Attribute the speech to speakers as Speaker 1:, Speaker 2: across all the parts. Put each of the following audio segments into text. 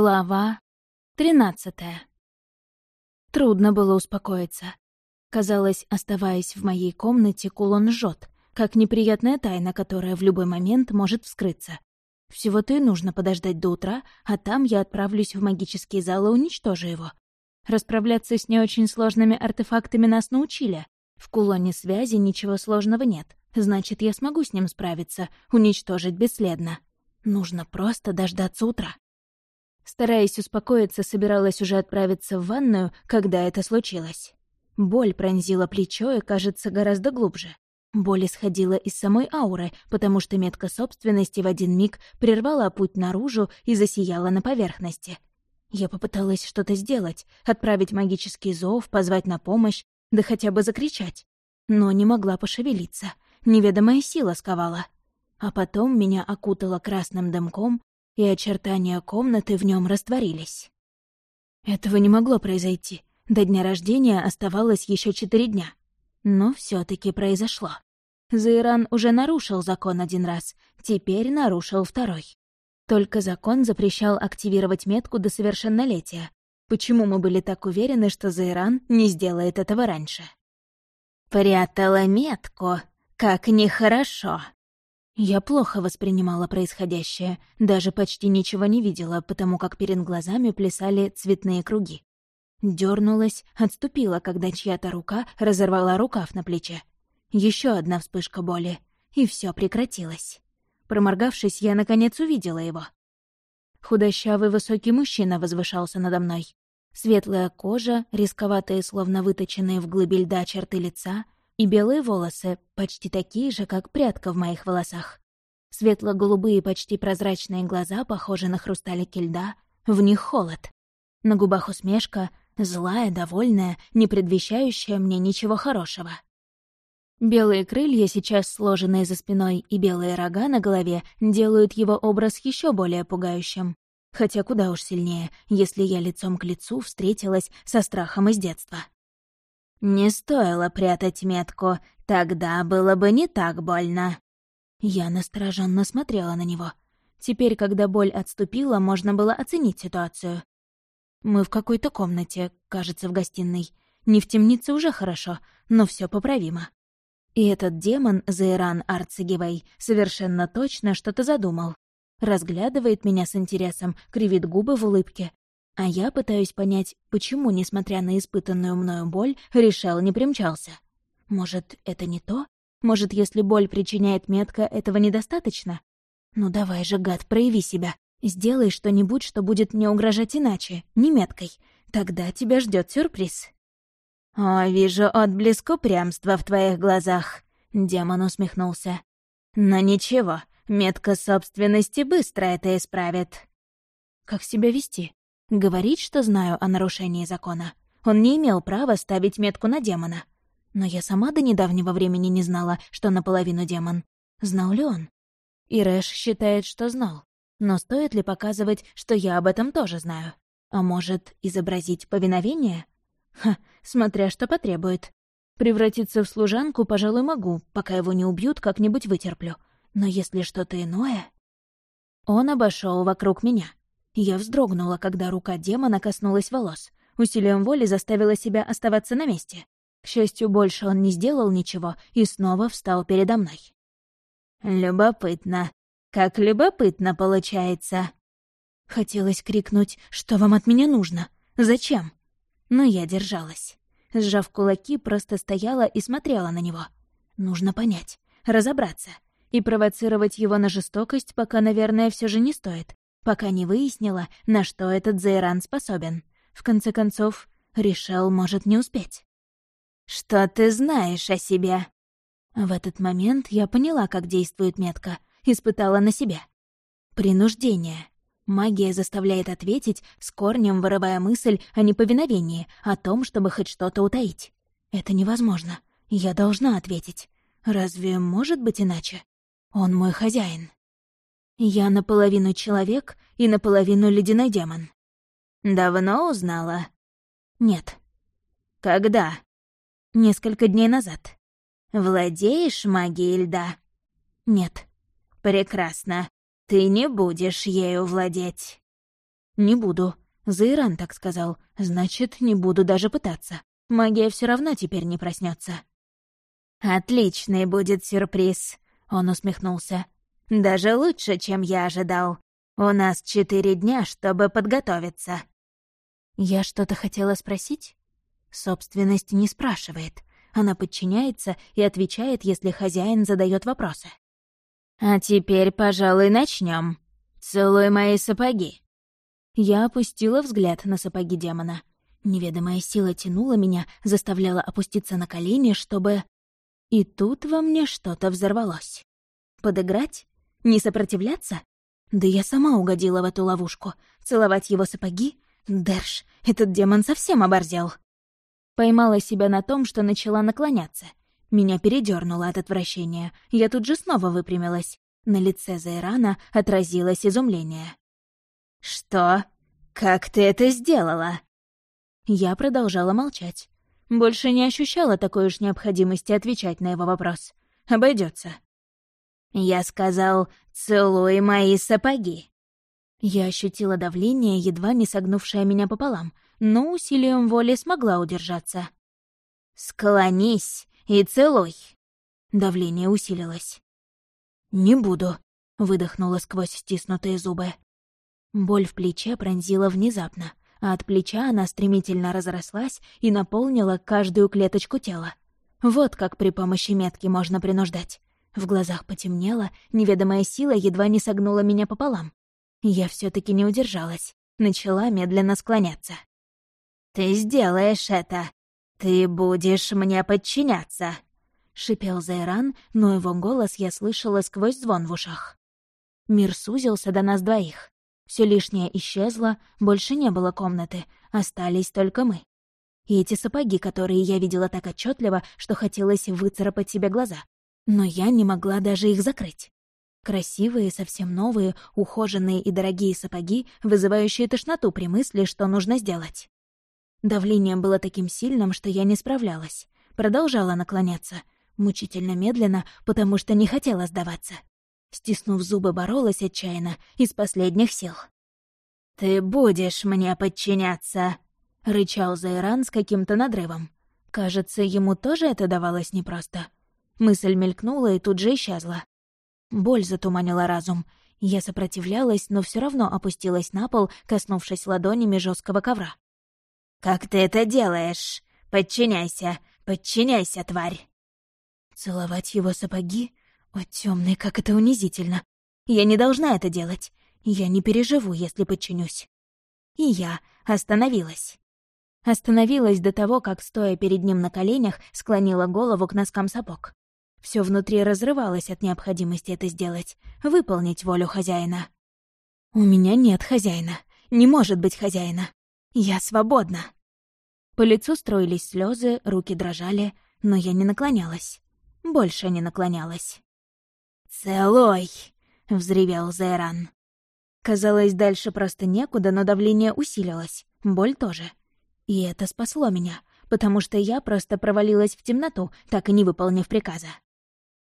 Speaker 1: Глава тринадцатая. Трудно было успокоиться. Казалось, оставаясь в моей комнате, кулон жжет, как неприятная тайна, которая в любой момент может вскрыться. Всего-то и нужно подождать до утра, а там я отправлюсь в магический зал и уничтожу его. Расправляться с не очень сложными артефактами нас научили. В кулоне связи ничего сложного нет, значит, я смогу с ним справиться, уничтожить бесследно. Нужно просто дождаться утра. Стараясь успокоиться, собиралась уже отправиться в ванную, когда это случилось. Боль пронзила плечо и, кажется, гораздо глубже. Боль исходила из самой ауры, потому что метка собственности в один миг прервала путь наружу и засияла на поверхности. Я попыталась что-то сделать, отправить магический зов, позвать на помощь, да хотя бы закричать. Но не могла пошевелиться. Неведомая сила сковала. А потом меня окутала красным дымком, и очертания комнаты в нем растворились. Этого не могло произойти. До дня рождения оставалось еще четыре дня. Но все таки произошло. Заиран уже нарушил закон один раз, теперь нарушил второй. Только закон запрещал активировать метку до совершеннолетия. Почему мы были так уверены, что Заиран не сделает этого раньше? «Прятала метку, как нехорошо», я плохо воспринимала происходящее, даже почти ничего не видела, потому как перед глазами плясали цветные круги. Дёрнулась, отступила, когда чья-то рука разорвала рукав на плече. Еще одна вспышка боли, и все прекратилось. Проморгавшись, я наконец увидела его. Худощавый высокий мужчина возвышался надо мной. Светлая кожа, рисковатые, словно выточенные в глыбе льда черты лица — и белые волосы, почти такие же, как прядка в моих волосах. Светло-голубые, почти прозрачные глаза похожи на хрусталики льда, в них холод. На губах усмешка, злая, довольная, не предвещающая мне ничего хорошего. Белые крылья, сейчас сложенные за спиной, и белые рога на голове делают его образ еще более пугающим. Хотя куда уж сильнее, если я лицом к лицу встретилась со страхом из детства. «Не стоило прятать метку, тогда было бы не так больно». Я настороженно смотрела на него. Теперь, когда боль отступила, можно было оценить ситуацию. Мы в какой-то комнате, кажется, в гостиной. Не в темнице уже хорошо, но все поправимо. И этот демон, Зейран Арцегивей, совершенно точно что-то задумал. Разглядывает меня с интересом, кривит губы в улыбке, а я пытаюсь понять, почему, несмотря на испытанную мною боль, решал не примчался. Может, это не то? Может, если боль причиняет метка, этого недостаточно? Ну давай же, гад, прояви себя. Сделай что-нибудь, что будет мне угрожать иначе, не меткой. Тогда тебя ждет сюрприз. «О, вижу отблеск упрямства в твоих глазах», — демон усмехнулся. «Но ничего, метка собственности быстро это исправит». «Как себя вести?» Говорить, что знаю о нарушении закона. Он не имел права ставить метку на демона. Но я сама до недавнего времени не знала, что наполовину демон. Знал ли он? Ирэш считает, что знал. Но стоит ли показывать, что я об этом тоже знаю? А может, изобразить повиновение? Ха, смотря что потребует. Превратиться в служанку, пожалуй, могу, пока его не убьют, как-нибудь вытерплю. Но если что-то иное... Он обошел вокруг меня. Я вздрогнула, когда рука демона коснулась волос. Усилием воли заставила себя оставаться на месте. К счастью, больше он не сделал ничего и снова встал передо мной. «Любопытно. Как любопытно получается!» Хотелось крикнуть, что вам от меня нужно? Зачем? Но я держалась. Сжав кулаки, просто стояла и смотрела на него. Нужно понять, разобраться. И провоцировать его на жестокость пока, наверное, все же не стоит пока не выяснила, на что этот Зейран способен. В конце концов, решил, может не успеть. «Что ты знаешь о себе?» В этот момент я поняла, как действует метка, испытала на себе. Принуждение. Магия заставляет ответить, с корнем вырывая мысль о неповиновении, о том, чтобы хоть что-то утаить. Это невозможно. Я должна ответить. Разве может быть иначе? Он мой хозяин. Я наполовину человек и наполовину ледяной демон. Давно узнала? Нет. Когда? Несколько дней назад. Владеешь магией льда? Нет. Прекрасно. Ты не будешь ею владеть. «Не буду. Заиран так сказал. Значит, не буду даже пытаться. Магия все равно теперь не проснется.
Speaker 2: «Отличный будет сюрприз», — он усмехнулся. «Даже лучше, чем я ожидал. У нас четыре дня, чтобы подготовиться».
Speaker 1: Я что-то хотела спросить? Собственность не спрашивает. Она подчиняется и отвечает, если хозяин задает вопросы.
Speaker 2: «А теперь, пожалуй, начнем. Целуй мои сапоги».
Speaker 1: Я опустила взгляд на сапоги демона. Неведомая сила тянула меня, заставляла опуститься на колени, чтобы... И тут во мне что-то взорвалось. Подыграть? Не сопротивляться? Да я сама угодила в эту ловушку. Целовать его сапоги? Дерш, этот демон совсем оборзел. Поймала себя на том, что начала наклоняться. Меня передернуло от отвращения. Я тут же снова выпрямилась. На лице Зайрана отразилось изумление.
Speaker 2: «Что? Как ты это сделала?»
Speaker 1: Я продолжала молчать. Больше не ощущала такой уж необходимости отвечать на его вопрос. Обойдется.
Speaker 2: «Я сказал, целуй мои сапоги».
Speaker 1: Я ощутила давление, едва не согнувшее меня пополам, но усилием воли смогла удержаться.
Speaker 2: «Склонись и целуй».
Speaker 1: Давление усилилось. «Не буду», — выдохнула сквозь стиснутые зубы. Боль в плече пронзила внезапно а от плеча она стремительно разрослась и наполнила каждую клеточку тела. Вот как при помощи метки можно принуждать. В глазах потемнело, неведомая сила едва не согнула меня пополам. Я все таки не удержалась, начала медленно склоняться.
Speaker 2: «Ты сделаешь это! Ты будешь мне подчиняться!»
Speaker 1: — шипел Зайран, но его голос я слышала сквозь звон в ушах. Мир сузился до нас двоих. Все лишнее исчезло, больше не было комнаты, остались только мы. И эти сапоги, которые я видела так отчетливо, что хотелось выцарапать себе глаза. Но я не могла даже их закрыть. Красивые, совсем новые, ухоженные и дорогие сапоги, вызывающие тошноту при мысли, что нужно сделать. Давление было таким сильным, что я не справлялась. Продолжала наклоняться, мучительно медленно, потому что не хотела сдаваться. Стиснув зубы, боролась отчаянно, из последних сил.
Speaker 2: «Ты будешь мне подчиняться!» — рычал Зайран с каким-то надрывом.
Speaker 1: Кажется, ему тоже это давалось непросто. Мысль мелькнула и тут же исчезла. Боль затуманила разум. Я сопротивлялась, но все равно опустилась на пол, коснувшись ладонями жесткого ковра.
Speaker 2: «Как ты это делаешь? Подчиняйся! Подчиняйся, тварь!»
Speaker 1: Целовать его сапоги? О, темный, как это унизительно. Я не должна это делать. Я не переживу, если подчинюсь. И я остановилась. Остановилась до того, как, стоя перед ним на коленях, склонила голову к носкам сапог. Все внутри разрывалось от необходимости это сделать, выполнить волю хозяина. У меня нет хозяина. Не может быть хозяина. Я свободна. По лицу строились слезы, руки дрожали, но я не наклонялась. Больше не наклонялась.
Speaker 2: «Целуй!» — взревел Зайран.
Speaker 1: Казалось, дальше просто некуда, но давление усилилось, боль тоже. И это спасло меня, потому что я просто провалилась в темноту, так и не выполнив приказа.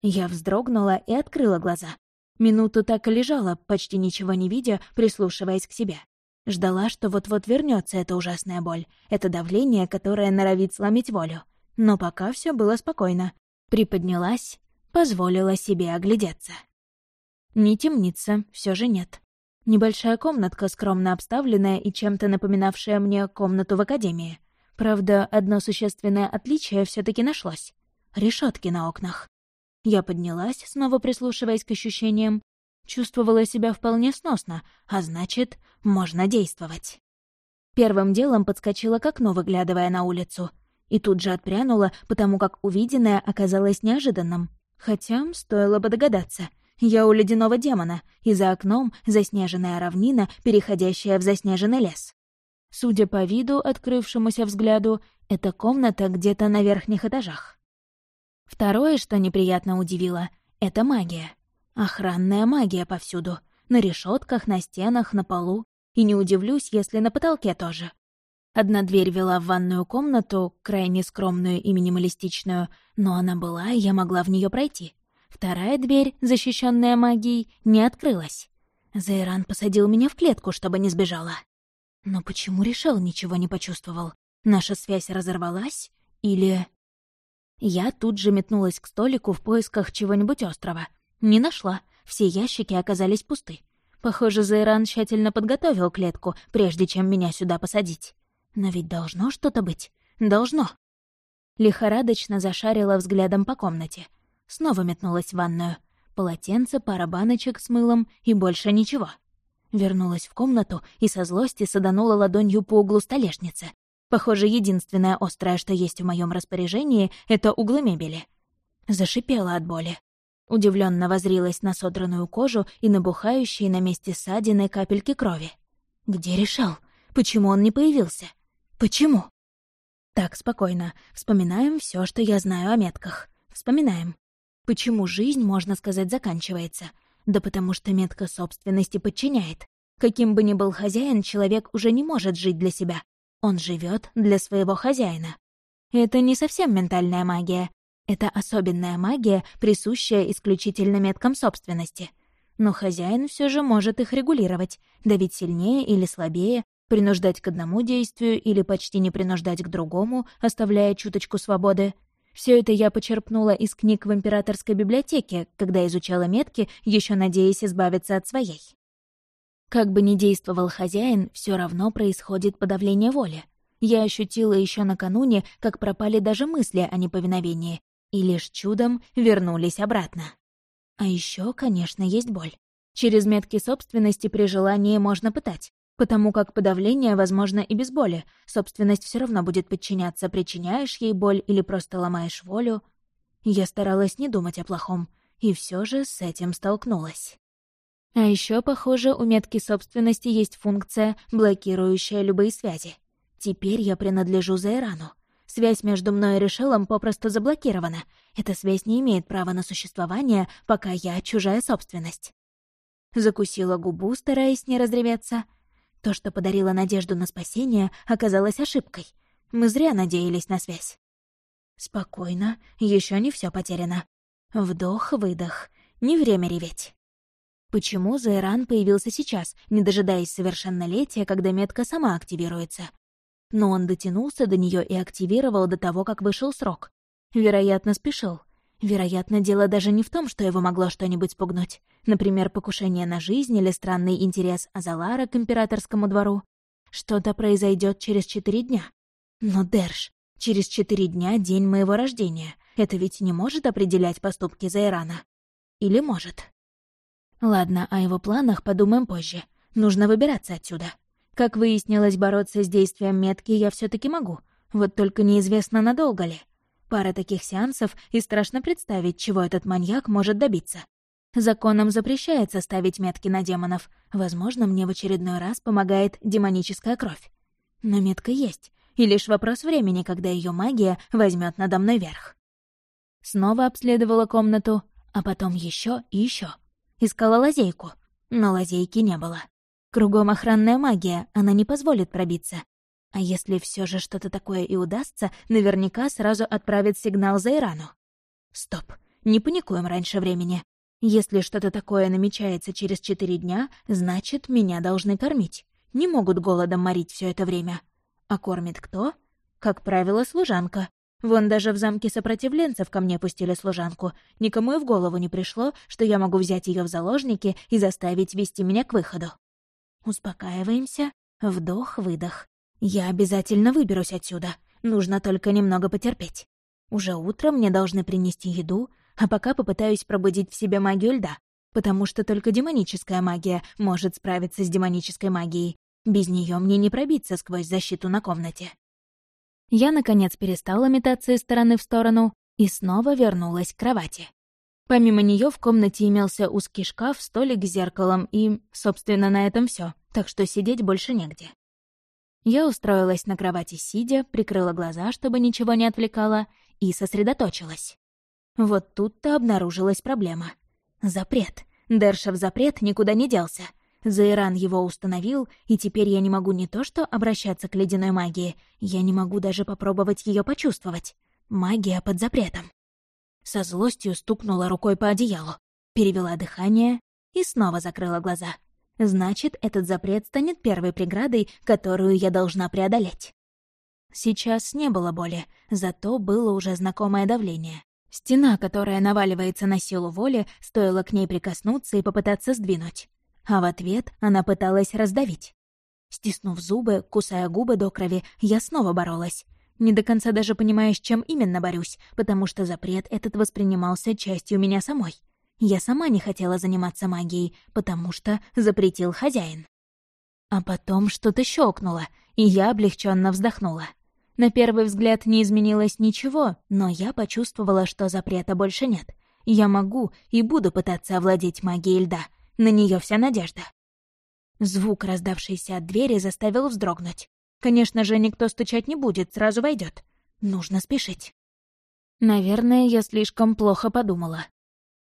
Speaker 1: Я вздрогнула и открыла глаза. Минуту так и лежала, почти ничего не видя, прислушиваясь к себе. Ждала, что вот-вот вернется эта ужасная боль, это давление, которое норовит сломить волю. Но пока все было спокойно. Приподнялась, позволила себе оглядеться. Не темница, все же нет. Небольшая комнатка, скромно обставленная и чем-то напоминавшая мне комнату в академии. Правда, одно существенное отличие все таки нашлось. Решетки на окнах. Я поднялась, снова прислушиваясь к ощущениям. Чувствовала себя вполне сносно, а значит, можно действовать. Первым делом подскочила к окну, выглядывая на улицу. И тут же отпрянула, потому как увиденное оказалось неожиданным. Хотя, стоило бы догадаться. Я у ледяного демона, и за окном заснеженная равнина, переходящая в заснеженный лес. Судя по виду, открывшемуся взгляду, это комната где-то на верхних этажах. Второе, что неприятно удивило, — это магия. Охранная магия повсюду. На решетках, на стенах, на полу. И не удивлюсь, если на потолке тоже. Одна дверь вела в ванную комнату, крайне скромную и минималистичную, но она была, и я могла в нее пройти. Вторая дверь, защищенная магией, не открылась. Зайран посадил меня в клетку, чтобы не сбежала. Но почему решил, ничего не почувствовал? Наша связь разорвалась? Или... Я тут же метнулась к столику в поисках чего-нибудь острого. Не нашла. Все ящики оказались пусты. Похоже, Зайран тщательно подготовил клетку, прежде чем меня сюда посадить. Но ведь должно что-то быть. Должно. Лихорадочно зашарила взглядом по комнате. Снова метнулась в ванную. Полотенце, пара баночек с мылом и больше ничего. Вернулась в комнату и со злости саданула ладонью по углу столешницы. Похоже, единственное острое, что есть в моем распоряжении, — это углы мебели. Зашипела от боли. Удивленно возрилась на содранную кожу и набухающие на месте ссадины капельки крови. Где решал? Почему он не появился? Почему? Так, спокойно. Вспоминаем все, что я знаю о метках. Вспоминаем. Почему жизнь, можно сказать, заканчивается? Да потому что метка собственности подчиняет. Каким бы ни был хозяин, человек уже не может жить для себя. Он живет для своего хозяина. Это не совсем ментальная магия. Это особенная магия, присущая исключительно меткам собственности. Но хозяин все же может их регулировать, давить сильнее или слабее, принуждать к одному действию или почти не принуждать к другому, оставляя чуточку свободы. Все это я почерпнула из книг в императорской библиотеке, когда изучала метки, еще надеясь избавиться от своей. Как бы ни действовал хозяин, все равно происходит подавление воли. Я ощутила еще накануне, как пропали даже мысли о неповиновении, и лишь чудом вернулись обратно. А еще, конечно, есть боль. Через метки собственности при желании можно пытать, Потому как подавление возможно и без боли. Собственность все равно будет подчиняться, причиняешь ей боль или просто ломаешь волю. Я старалась не думать о плохом, и все же с этим столкнулась. А еще, похоже, у метки собственности есть функция, блокирующая любые связи. Теперь я принадлежу Зайрану. Связь между мной и Решелом попросту заблокирована. Эта связь не имеет права на существование, пока я чужая собственность. Закусила губу, стараясь не разреветься, то, что подарило надежду на спасение, оказалось ошибкой. Мы зря надеялись на связь. Спокойно, еще не все потеряно. Вдох-выдох. Не время реветь. Почему Зайран появился сейчас, не дожидаясь совершеннолетия, когда метка сама активируется? Но он дотянулся до нее и активировал до того, как вышел срок. Вероятно, спешил. Вероятно, дело даже не в том, что его могло что-нибудь спугнуть. Например, покушение на жизнь или странный интерес Азалара к императорскому двору. Что-то произойдет через четыре дня. Но, Дерш, через четыре дня — день моего рождения. Это ведь не может определять поступки Зайрана. Или может? Ладно, о его планах подумаем позже. Нужно выбираться отсюда. Как выяснилось, бороться с действием метки я все таки могу. Вот только неизвестно, надолго ли. Пара таких сеансов, и страшно представить, чего этот маньяк может добиться. Законом запрещается ставить метки на демонов. Возможно, мне в очередной раз помогает демоническая кровь. Но метка есть, и лишь вопрос времени, когда ее магия возьмет надо мной верх. Снова обследовала комнату, а потом еще и еще. Искала лазейку, но лазейки не было. Кругом охранная магия, она не позволит пробиться. А если все же что-то такое и удастся, наверняка сразу отправит сигнал за Ирану. Стоп, не паникуем раньше времени. Если что-то такое намечается через четыре дня, значит, меня должны кормить. Не могут голодом морить все это время. А кормит кто? Как правило, служанка. Вон даже в замке сопротивленцев ко мне пустили служанку. Никому и в голову не пришло, что я могу взять ее в заложники и заставить вести меня к выходу. Успокаиваемся. Вдох-выдох. Я обязательно выберусь отсюда. Нужно только немного потерпеть. Уже утром мне должны принести еду, а пока попытаюсь пробудить в себе магию льда, потому что только демоническая магия может справиться с демонической магией. Без нее мне не пробиться сквозь защиту на комнате. Я, наконец, перестала метаться из стороны в сторону и снова вернулась к кровати. Помимо нее в комнате имелся узкий шкаф, столик с зеркалом и, собственно, на этом все, так что сидеть больше негде. Я устроилась на кровати сидя, прикрыла глаза, чтобы ничего не отвлекало, и сосредоточилась. Вот тут-то обнаружилась проблема. Запрет. Дершев запрет никуда не делся. Заиран его установил, и теперь я не могу не то что обращаться к ледяной магии, я не могу даже попробовать ее почувствовать. Магия под запретом. Со злостью стукнула рукой по одеялу, перевела дыхание и снова закрыла глаза. Значит, этот запрет станет первой преградой, которую я должна преодолеть. Сейчас не было боли, зато было уже знакомое давление. Стена, которая наваливается на силу воли, стоило к ней прикоснуться и попытаться сдвинуть. А в ответ она пыталась раздавить. Стиснув зубы, кусая губы до крови, я снова боролась. Не до конца даже понимая, с чем именно борюсь, потому что запрет этот воспринимался частью меня самой. Я сама не хотела заниматься магией, потому что запретил хозяин. А потом что-то щелкнуло, и я облегченно вздохнула. На первый взгляд не изменилось ничего, но я почувствовала, что запрета больше нет. Я могу и буду пытаться овладеть магией льда. На нее вся надежда. Звук, раздавшийся от двери, заставил вздрогнуть. Конечно же, никто стучать не будет, сразу войдет. Нужно спешить. Наверное, я слишком плохо подумала.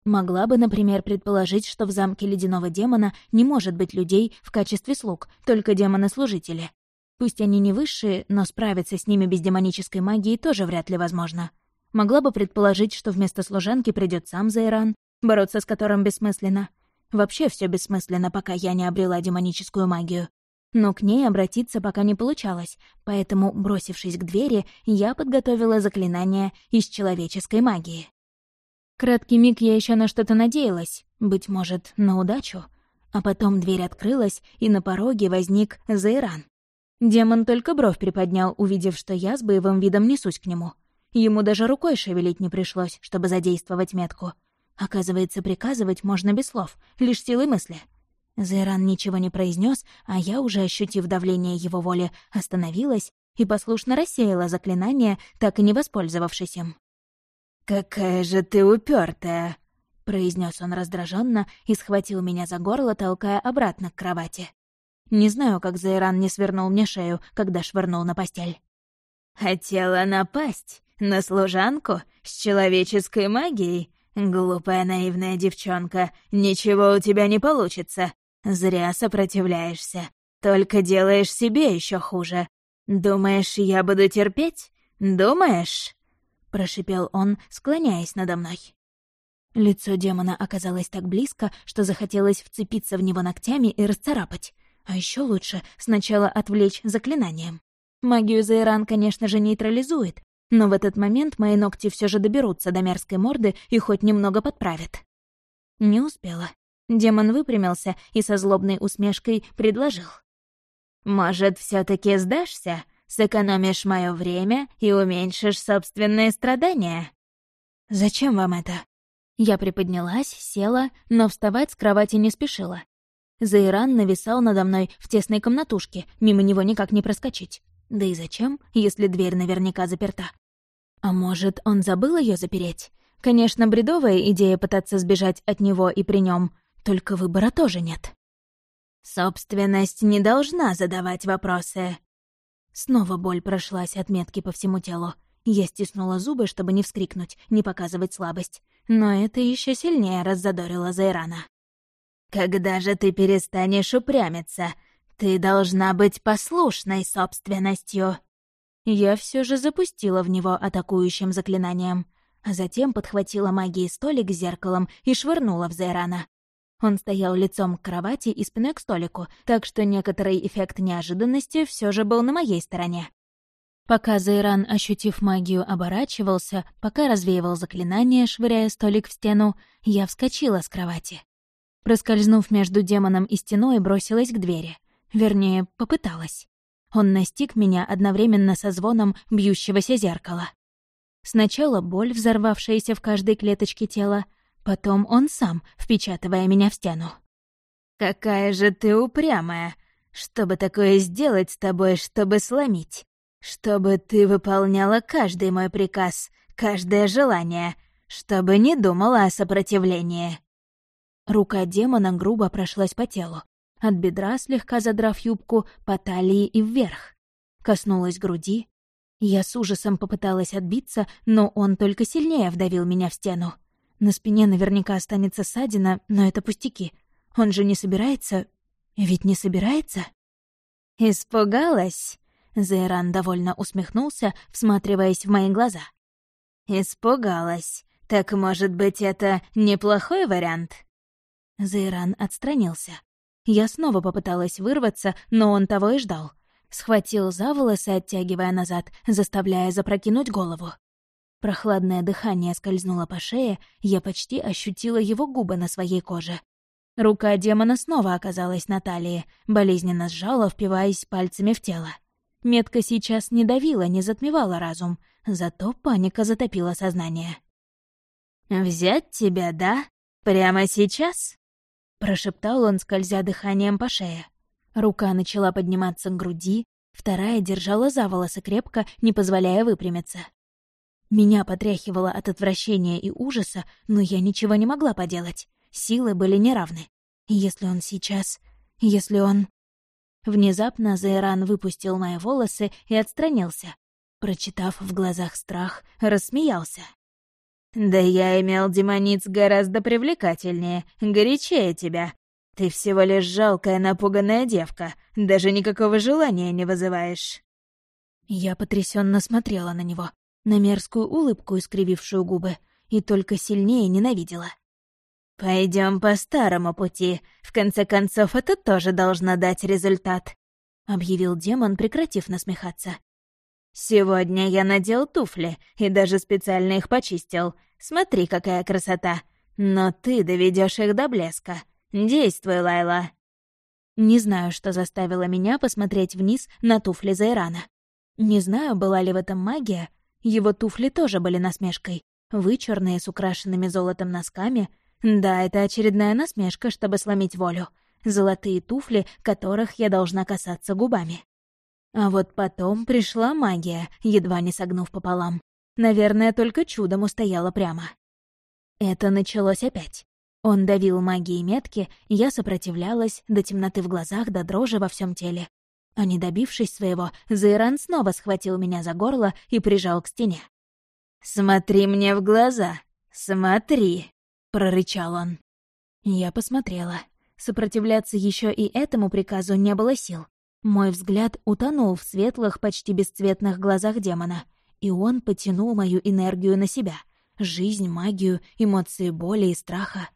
Speaker 1: Могла бы, например, предположить, что в замке ледяного демона не может быть людей в качестве слуг, только демоны-служители. Пусть они не высшие, но справиться с ними без демонической магии тоже вряд ли возможно. Могла бы предположить, что вместо служанки придет сам Зайран, бороться с которым бессмысленно. Вообще все бессмысленно, пока я не обрела демоническую магию. Но к ней обратиться пока не получалось, поэтому, бросившись к двери, я подготовила заклинание из человеческой магии. Краткий миг я еще на что-то надеялась, быть может, на удачу. А потом дверь открылась, и на пороге возник Зайран. Демон только бровь приподнял, увидев, что я с боевым видом несусь к нему. Ему даже рукой шевелить не пришлось, чтобы задействовать метку. Оказывается, приказывать можно без слов, лишь силой мысли. Зайран ничего не произнес, а я, уже ощутив давление его воли, остановилась и послушно рассеяла заклинание, так и не воспользовавшись им. «Какая же ты упертая! произнес он раздраженно и схватил меня за горло, толкая обратно к кровати. Не знаю, как Зайран не свернул мне шею, когда швырнул на постель. «Хотела напасть на служанку с человеческой магией? Глупая наивная девчонка, ничего у тебя не получится. Зря сопротивляешься, только делаешь себе еще хуже. Думаешь, я буду терпеть? Думаешь?» Прошипел он, склоняясь надо мной. Лицо демона оказалось так близко, что захотелось вцепиться в него ногтями и расцарапать. А еще лучше сначала отвлечь заклинанием. Магию Зайран, конечно же, нейтрализует, но в этот момент мои ногти все же доберутся до мерзкой морды и хоть немного подправят. Не успела. Демон выпрямился и со злобной усмешкой предложил. «Может, все таки сдашься? Сэкономишь мое время и уменьшишь собственные страдания?» «Зачем вам это?» Я приподнялась, села, но вставать с кровати не спешила. Зайран нависал надо мной в тесной комнатушке, мимо него никак не проскочить. Да и зачем, если дверь наверняка заперта? А может, он забыл ее запереть? Конечно, бредовая идея пытаться сбежать от него и при нем, только выбора тоже нет. Собственность не должна задавать вопросы. Снова боль прошлась от метки по всему телу. Я стиснула зубы, чтобы не вскрикнуть, не показывать слабость. Но это еще сильнее раззадорило Зайрана. «Когда же ты перестанешь упрямиться? Ты должна быть послушной собственностью!» Я все же запустила в него атакующим заклинанием, а затем подхватила магией столик с зеркалом и швырнула в Зайрана. Он стоял лицом к кровати и спиной к столику, так что некоторый эффект неожиданности все же был на моей стороне. Пока Зайран, ощутив магию, оборачивался, пока развеивал заклинание, швыряя столик в стену, я вскочила с кровати. Проскользнув между демоном и стеной, бросилась к двери. Вернее, попыталась. Он настиг меня одновременно со звоном бьющегося зеркала. Сначала боль, взорвавшаяся в каждой клеточке тела, потом он сам, впечатывая меня в стену. «Какая же ты упрямая! Чтобы такое сделать с тобой, чтобы сломить? Чтобы ты выполняла каждый мой приказ, каждое желание, чтобы не думала о сопротивлении!» Рука демона грубо прошлась по телу. От бедра, слегка задрав юбку, по талии и вверх. Коснулась груди. Я с ужасом попыталась отбиться, но он только сильнее вдавил меня в стену. На спине наверняка останется ссадина, но это пустяки. Он же не собирается... Ведь не собирается? «Испугалась?» Зайран довольно усмехнулся, всматриваясь в мои глаза. «Испугалась. Так, может быть, это неплохой вариант?» Зайран отстранился. Я снова попыталась вырваться, но он того и ждал. Схватил за волосы, оттягивая назад, заставляя запрокинуть голову. Прохладное дыхание скользнуло по шее, я почти ощутила его губы на своей коже. Рука демона снова оказалась на талии, болезненно сжала, впиваясь пальцами в тело. Метка сейчас не давила, не затмевала разум, зато паника затопила сознание.
Speaker 2: «Взять тебя, да? Прямо сейчас?»
Speaker 1: — прошептал он, скользя дыханием по шее. Рука начала подниматься к груди, вторая держала за волосы крепко, не позволяя выпрямиться. Меня потряхивало от отвращения и ужаса, но я ничего не могла поделать. Силы были неравны. Если он сейчас... Если он... Внезапно Зайран выпустил мои волосы и отстранился. Прочитав в глазах страх, рассмеялся.
Speaker 2: «Да я имел демониц гораздо привлекательнее, горячее тебя. Ты всего лишь жалкая напуганная девка, даже никакого желания не вызываешь».
Speaker 1: Я потрясенно смотрела на него на мерзкую улыбку, искривившую губы, и только сильнее ненавидела.
Speaker 2: Пойдем по старому пути. В конце концов, это тоже должно дать результат», — объявил демон, прекратив насмехаться. «Сегодня я надел туфли и даже специально их почистил. Смотри, какая красота. Но ты доведешь их до блеска. Действуй, Лайла».
Speaker 1: Не знаю, что заставило меня посмотреть вниз на туфли Зайрана. Не знаю, была ли в этом магия, его туфли тоже были насмешкой. Вычурные, с украшенными золотом носками. Да, это очередная насмешка, чтобы сломить волю. Золотые туфли, которых я должна касаться губами. А вот потом пришла магия, едва не согнув пополам. Наверное, только чудом устояла прямо. Это началось опять. Он давил магией метки, я сопротивлялась до темноты в глазах, до дрожи во всем теле. А не добившись своего, Зайран снова схватил меня за горло и прижал к стене.
Speaker 2: «Смотри мне в глаза! Смотри!» — прорычал он.
Speaker 1: Я посмотрела. Сопротивляться еще и этому приказу не было сил. Мой взгляд утонул в светлых, почти бесцветных глазах демона, и он потянул мою энергию на себя. Жизнь, магию, эмоции боли и страха.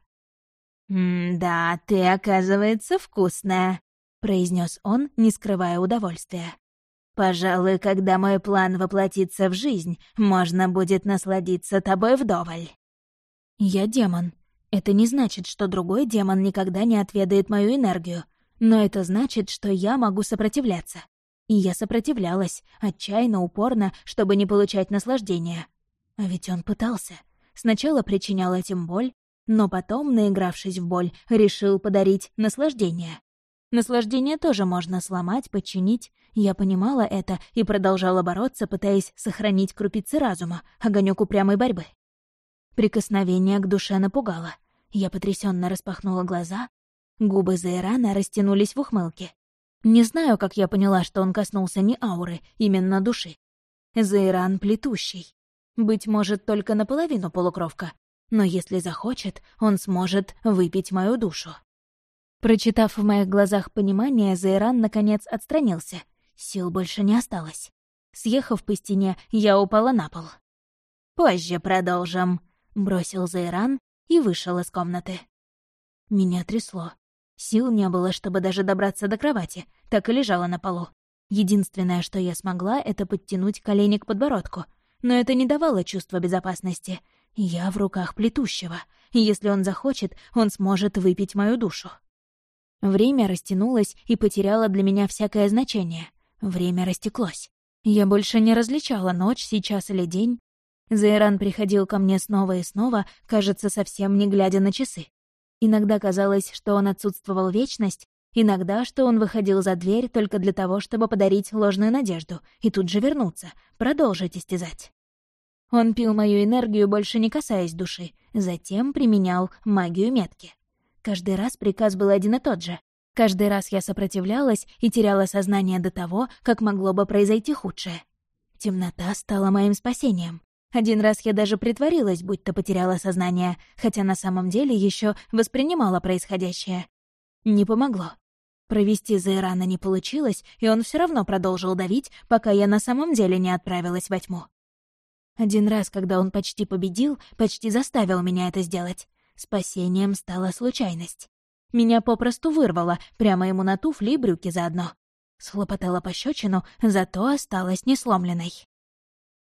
Speaker 2: «Да, ты, оказывается, вкусная», произнес он, не скрывая удовольствия. «Пожалуй, когда мой план воплотится в жизнь, можно будет насладиться тобой вдоволь».
Speaker 1: «Я демон. Это не значит, что другой демон никогда не отведает мою энергию, но это значит, что я могу сопротивляться. И я сопротивлялась, отчаянно, упорно, чтобы не получать наслаждения. А ведь он пытался. Сначала причинял этим боль, но потом, наигравшись в боль, решил подарить наслаждение. Наслаждение тоже можно сломать, подчинить. Я понимала это и продолжала бороться, пытаясь сохранить крупицы разума, огонек упрямой борьбы. Прикосновение к душе напугало. Я потрясенно распахнула глаза. Губы Зайрана растянулись в ухмылке. Не знаю, как я поняла, что он коснулся не ауры, именно души. Зайран плетущий. Быть может, только наполовину полукровка. Но если захочет, он сможет выпить мою душу. Прочитав в моих глазах понимание, Зайран наконец отстранился. Сил больше не осталось. Съехав по стене, я упала на пол.
Speaker 2: «Позже продолжим», — бросил Зайран и вышел из комнаты.
Speaker 1: Меня трясло. Сил не было, чтобы даже добраться до кровати, так и лежала на полу. Единственное, что я смогла, это подтянуть колени к подбородку. Но это не давало чувства безопасности. Я в руках плетущего. Если он захочет, он сможет выпить мою душу. Время растянулось и потеряло для меня всякое значение. Время растеклось. Я больше не различала ночь, сейчас или день. Зайран приходил ко мне снова и снова, кажется, совсем не глядя на часы. Иногда казалось, что он отсутствовал вечность, иногда, что он выходил за дверь только для того, чтобы подарить ложную надежду и тут же вернуться, продолжить истязать. Он пил мою энергию, больше не касаясь души, затем применял магию метки. Каждый раз приказ был один и тот же. Каждый раз я сопротивлялась и теряла сознание до того, как могло бы произойти худшее. Темнота стала моим спасением. Один раз я даже притворилась, будто потеряла сознание, хотя на самом деле еще воспринимала происходящее. Не помогло. Провести Зайрана не получилось, и он все равно продолжил давить, пока я на самом деле не отправилась во тьму. Один раз, когда он почти победил, почти заставил меня это сделать. Спасением стала случайность. Меня попросту вырвало, прямо ему на туфли и брюки заодно. Схлопотала пощечину, зато осталась несломленной.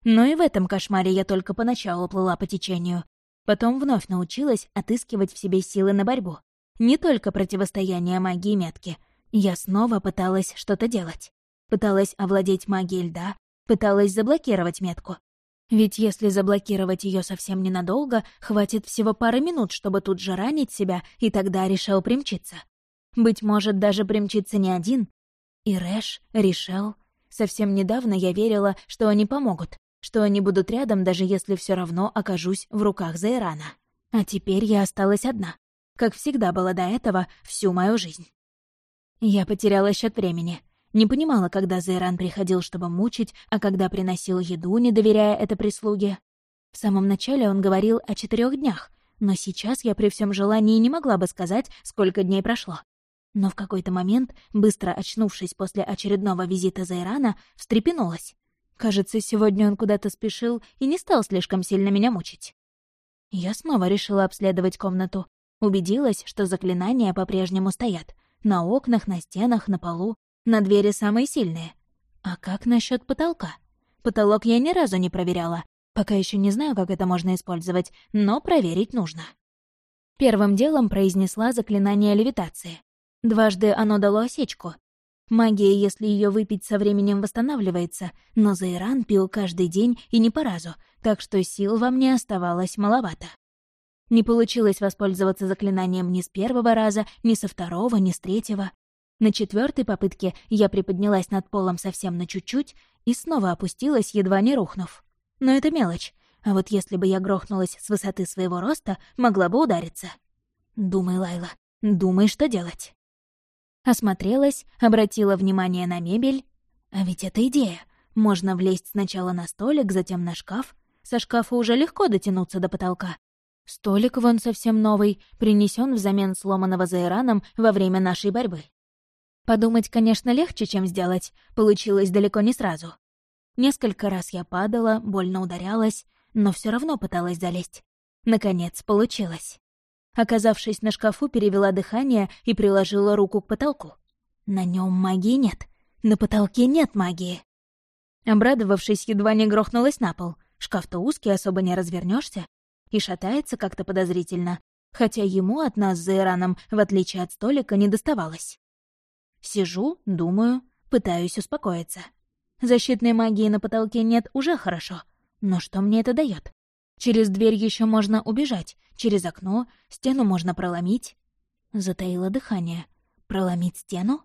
Speaker 1: Но и в этом кошмаре я только поначалу плыла по течению. Потом вновь научилась отыскивать в себе силы на борьбу. Не только противостояние магии метки. Я снова пыталась что-то делать. Пыталась овладеть магией льда, пыталась заблокировать метку. Ведь если заблокировать ее совсем ненадолго, хватит всего пары минут, чтобы тут же ранить себя, и тогда решил примчиться. Быть может, даже примчиться не один. И Рэш, Ришел. Совсем недавно я верила, что они помогут, что они будут рядом, даже если все равно окажусь в руках Зайрана. А теперь я осталась одна, как всегда было до этого всю мою жизнь. Я потеряла счет времени. Не понимала, когда Зайран приходил, чтобы мучить, а когда приносил еду, не доверяя это прислуге. В самом начале он говорил о четырех днях, но сейчас я при всем желании не могла бы сказать, сколько дней прошло. Но в какой-то момент, быстро очнувшись после очередного визита Зайрана, встрепенулась. Кажется, сегодня он куда-то спешил и не стал слишком сильно меня мучить. Я снова решила обследовать комнату. Убедилась, что заклинания по-прежнему стоят. На окнах, на стенах, на полу. На двери самые сильные. А как насчет потолка? Потолок я ни разу не проверяла. Пока еще не знаю, как это можно использовать, но проверить нужно. Первым делом произнесла заклинание левитации. Дважды оно дало осечку, Магия, если ее выпить, со временем восстанавливается, но Зайран пил каждый день и не по разу, так что сил во мне оставалось маловато. Не получилось воспользоваться заклинанием ни с первого раза, ни со второго, ни с третьего. На четвертой попытке я приподнялась над полом совсем на чуть-чуть и снова опустилась, едва не рухнув. Но это мелочь, а вот если бы я грохнулась с высоты своего роста, могла бы удариться. Думай, Лайла, думай, что делать. Осмотрелась, обратила внимание на мебель. А ведь это идея. Можно влезть сначала на столик, затем на шкаф. Со шкафа уже легко дотянуться до потолка. Столик вон совсем новый, принесен взамен сломанного Заираном во время нашей борьбы. Подумать, конечно, легче, чем сделать. Получилось далеко не сразу. Несколько раз я падала, больно ударялась, но все равно пыталась залезть. Наконец, получилось. Оказавшись на шкафу, перевела дыхание и приложила руку к потолку. На нем магии нет. На потолке нет магии. Обрадовавшись, едва не грохнулась на пол. Шкаф-то узкий, особо не развернешься. И шатается как-то подозрительно, хотя ему от нас за Ираном, в отличие от столика, не доставалось. Сижу, думаю, пытаюсь успокоиться. Защитной магии на потолке нет уже хорошо, но что мне это дает? Через дверь еще можно убежать, через окно, стену можно проломить. Затаило дыхание. Проломить стену?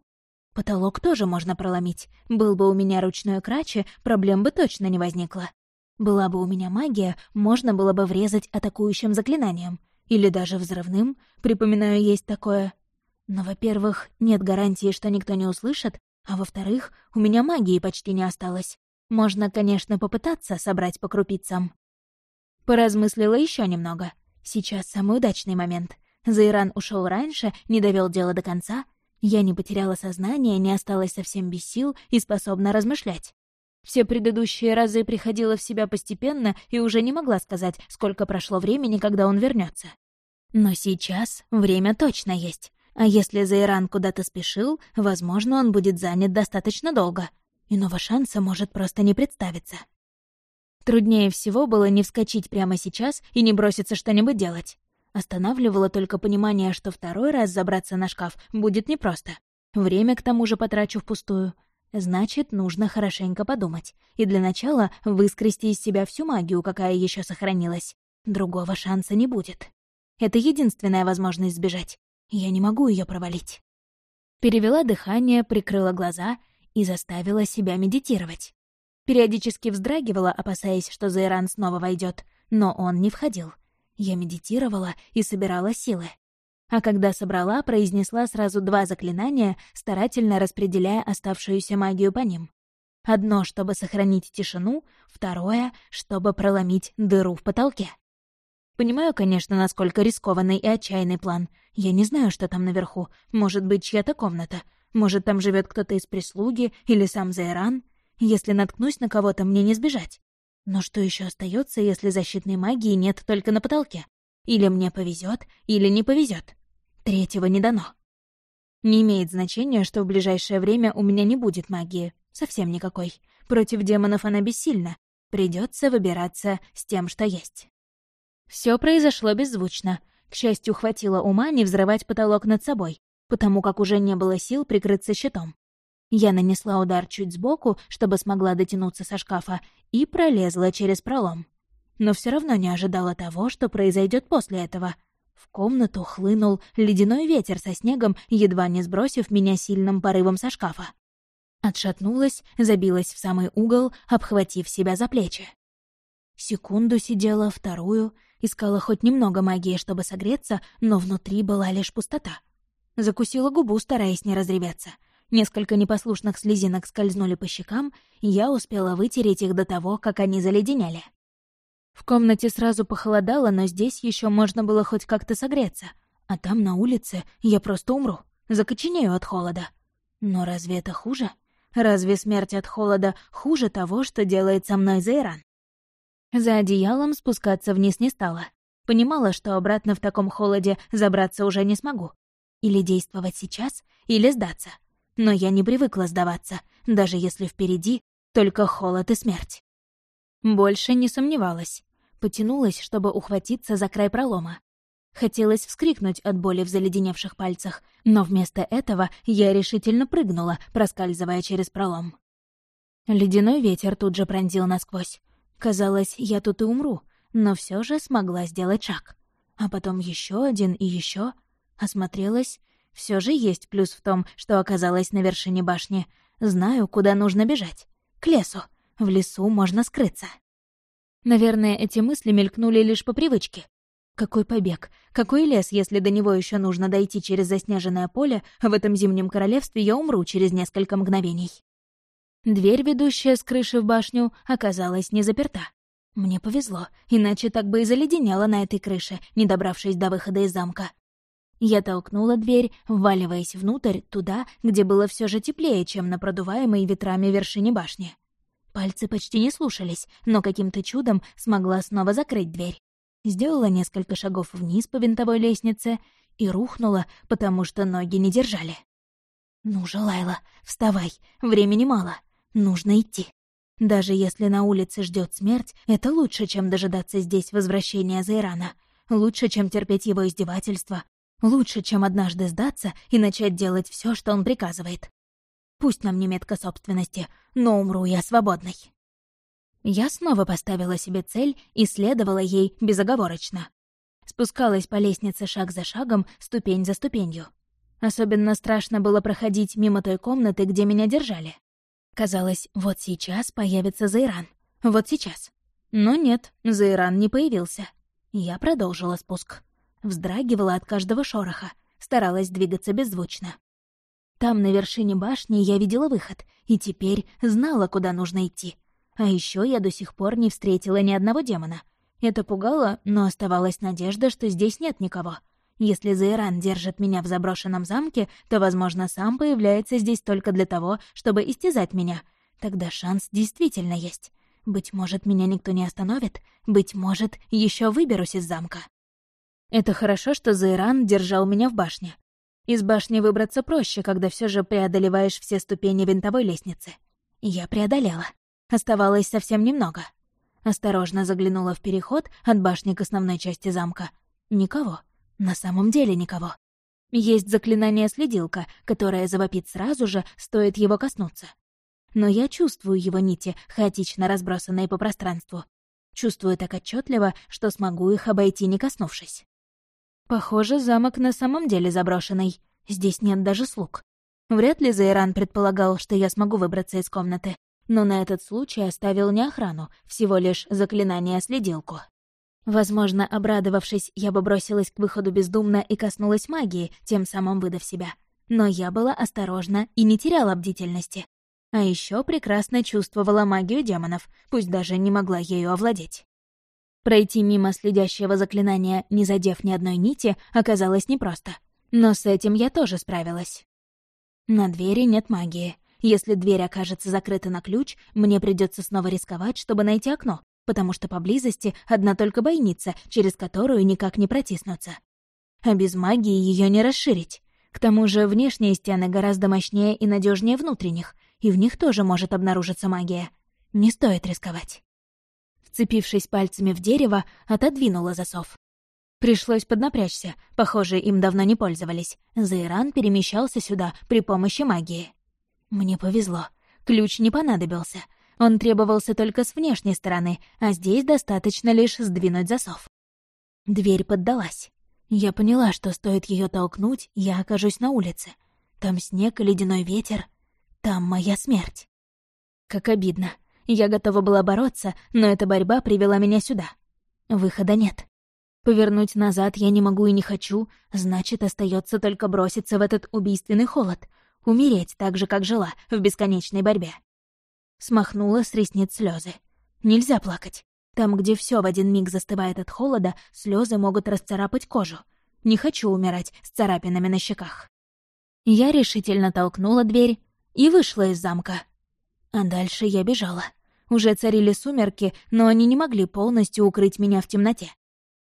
Speaker 1: Потолок тоже можно проломить. Был бы у меня ручной краче, проблем бы точно не возникло. Была бы у меня магия, можно было бы врезать атакующим заклинанием. Или даже взрывным, припоминаю, есть такое. Но, во-первых, нет гарантии, что никто не услышит, а во-вторых, у меня магии почти не осталось. Можно, конечно, попытаться собрать по крупицам. Поразмыслила еще немного. Сейчас самый удачный момент. Зайран ушел раньше, не довел дело до конца. Я не потеряла сознание, не осталась совсем без сил и способна размышлять. Все предыдущие разы приходила в себя постепенно и уже не могла сказать, сколько прошло времени, когда он вернется. Но сейчас время точно есть. А если Зайран куда-то спешил, возможно, он будет занят достаточно долго. Иного шанса может просто не представиться. Труднее всего было не вскочить прямо сейчас и не броситься что-нибудь делать. Останавливало только понимание, что второй раз забраться на шкаф будет непросто. Время к тому же потрачу впустую. Значит, нужно хорошенько подумать. И для начала выскрести из себя всю магию, какая еще сохранилась. Другого шанса не будет. Это единственная возможность сбежать. Я не могу ее провалить. Перевела дыхание, прикрыла глаза и заставила себя медитировать. Периодически вздрагивала, опасаясь, что Зайран снова войдет, но он не входил. Я медитировала и собирала силы. А когда собрала, произнесла сразу два заклинания, старательно распределяя оставшуюся магию по ним. Одно, чтобы сохранить тишину, второе, чтобы проломить дыру в потолке. Понимаю, конечно, насколько рискованный и отчаянный план. Я не знаю, что там наверху. Может быть, чья-то комната. Может, там живет кто-то из прислуги или сам Зайран. Если наткнусь на кого-то, мне не сбежать. Но что еще остается, если защитной магии нет только на потолке? Или мне повезет, или не повезет. Третьего не дано. Не имеет значения, что в ближайшее время у меня не будет магии. Совсем никакой. Против демонов она бессильна. Придется выбираться с тем, что есть. Все произошло беззвучно. К счастью, хватило ума не взрывать потолок над собой, потому как уже не было сил прикрыться щитом. Я нанесла удар чуть сбоку, чтобы смогла дотянуться со шкафа, и пролезла через пролом. Но все равно не ожидала того, что произойдет после этого — в комнату хлынул ледяной ветер со снегом, едва не сбросив меня сильным порывом со шкафа. Отшатнулась, забилась в самый угол, обхватив себя за плечи. Секунду сидела, вторую, искала хоть немного магии, чтобы согреться, но внутри была лишь пустота. Закусила губу, стараясь не разреветься. Несколько непослушных слезинок скользнули по щекам, и я успела вытереть их до того, как они заледеняли. В комнате сразу похолодало, но здесь еще можно было хоть как-то согреться. А там, на улице, я просто умру. Закоченею от холода. Но разве это хуже? Разве смерть от холода хуже того, что делает со мной Зейран? За одеялом спускаться вниз не стала. Понимала, что обратно в таком холоде забраться уже не смогу. Или действовать сейчас, или сдаться. Но я не привыкла сдаваться, даже если впереди только холод и смерть. Больше не сомневалась. Потянулась, чтобы ухватиться за край пролома. Хотелось вскрикнуть от боли в заледеневших пальцах, но вместо этого я решительно прыгнула, проскальзывая через пролом. Ледяной ветер тут же пронзил насквозь. Казалось, я тут и умру, но все же смогла сделать шаг. А потом еще один и еще. Осмотрелась. Все же есть плюс в том, что оказалась на вершине башни. Знаю, куда нужно бежать. К лесу. В лесу можно скрыться. Наверное, эти мысли мелькнули лишь по привычке. Какой побег? Какой лес, если до него еще нужно дойти через заснеженное поле, в этом зимнем королевстве я умру через несколько мгновений. Дверь, ведущая с крыши в башню, оказалась не заперта. Мне повезло, иначе так бы и заледенело на этой крыше, не добравшись до выхода из замка. Я толкнула дверь, вваливаясь внутрь, туда, где было все же теплее, чем на продуваемой ветрами вершине башни. Пальцы почти не слушались, но каким-то чудом смогла снова закрыть дверь. Сделала несколько шагов вниз по винтовой лестнице и рухнула, потому что ноги не держали. «Ну же, Лайла, вставай, времени мало, нужно идти». Даже если на улице ждет смерть, это лучше, чем дожидаться здесь возвращения Зайрана. Лучше, чем терпеть его издевательства. Лучше, чем однажды сдаться и начать делать все, что он приказывает. Пусть нам не метка собственности, но умру я свободной. Я снова поставила себе цель и следовала ей безоговорочно. Спускалась по лестнице шаг за шагом, ступень за ступенью. Особенно страшно было проходить мимо той комнаты, где меня держали. Казалось, вот сейчас появится Зайран. Вот сейчас. Но нет, Зайран не появился. Я продолжила спуск. Вздрагивала от каждого шороха, старалась двигаться беззвучно. Там, на вершине башни, я видела выход, и теперь знала, куда нужно идти. А еще я до сих пор не встретила ни одного демона. Это пугало, но оставалась надежда, что здесь нет никого. Если Зайран держит меня в заброшенном замке, то, возможно, сам появляется здесь только для того, чтобы истязать меня. Тогда шанс действительно есть. Быть может, меня никто не остановит, быть может, еще выберусь из замка. Это хорошо, что Зайран держал меня в башне. Из башни выбраться проще, когда все же преодолеваешь все ступени винтовой лестницы. Я преодолела. Оставалось совсем немного. Осторожно заглянула в переход от башни к основной части замка. Никого. На самом деле никого. Есть заклинание «Следилка», которое завопит сразу же, стоит его коснуться. Но я чувствую его нити, хаотично разбросанные по пространству. Чувствую так отчетливо, что смогу их обойти, не коснувшись. Похоже, замок на самом деле заброшенный. Здесь нет даже слуг. Вряд ли Зайран предполагал, что я смогу выбраться из комнаты. Но на этот случай оставил не охрану, всего лишь заклинание-следилку. Возможно, обрадовавшись, я бы бросилась к выходу бездумно и коснулась магии, тем самым выдав себя. Но я была осторожна и не теряла бдительности. А еще прекрасно чувствовала магию демонов, пусть даже не могла ею овладеть. Пройти мимо следящего заклинания, не задев ни одной нити, оказалось непросто. Но с этим я тоже справилась. На двери нет магии. Если дверь окажется закрыта на ключ, мне придется снова рисковать, чтобы найти окно, потому что поблизости одна только бойница, через которую никак не протиснуться. а без магии ее не расширить. К тому же внешние стены гораздо мощнее и надежнее внутренних, и в них тоже может обнаружиться магия. Не стоит рисковать. Вцепившись пальцами в дерево, отодвинула засов. Пришлось поднапрячься, похоже, им давно не пользовались. Зайран перемещался сюда при помощи магии. Мне повезло. Ключ не понадобился. Он требовался только с внешней стороны, а здесь достаточно лишь сдвинуть засов. Дверь поддалась. Я поняла, что стоит ее толкнуть, я окажусь на улице. Там снег и ледяной ветер. Там моя смерть. Как обидно. Я готова была бороться, но эта борьба привела меня сюда. Выхода нет. Повернуть назад я не могу и не хочу, значит, остается только броситься в этот убийственный холод, умереть так же, как жила, в бесконечной борьбе. Смахнула с ресниц слезы. Нельзя плакать. Там, где все в один миг застывает от холода, слезы могут расцарапать кожу. Не хочу умирать с царапинами на щеках. Я решительно толкнула дверь и вышла из замка. А дальше я бежала. Уже царили сумерки, но они не могли полностью укрыть меня в темноте.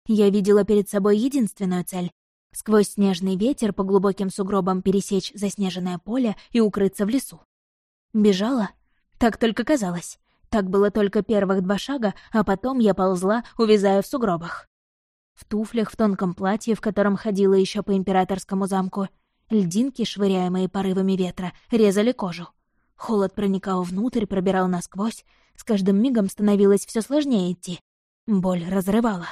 Speaker 1: Я видела перед собой единственную цель — сквозь снежный ветер по глубоким сугробам пересечь заснеженное поле и укрыться в лесу. Бежала? Так только казалось. Так было только первых два шага, а потом я ползла, увязая в сугробах. В туфлях, в тонком платье, в котором ходила еще по императорскому замку, льдинки, швыряемые порывами ветра, резали кожу. Холод проникал внутрь, пробирал насквозь, с каждым мигом становилось все сложнее идти. Боль разрывала.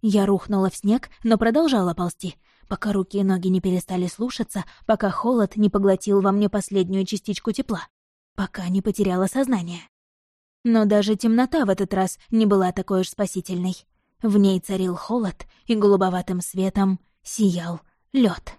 Speaker 1: Я рухнула в снег, но продолжала ползти, пока руки и ноги не перестали слушаться, пока холод не поглотил во мне последнюю частичку тепла, пока не потеряла сознание. Но даже темнота в этот раз не была такой уж спасительной. В ней царил холод, и голубоватым светом сиял лед.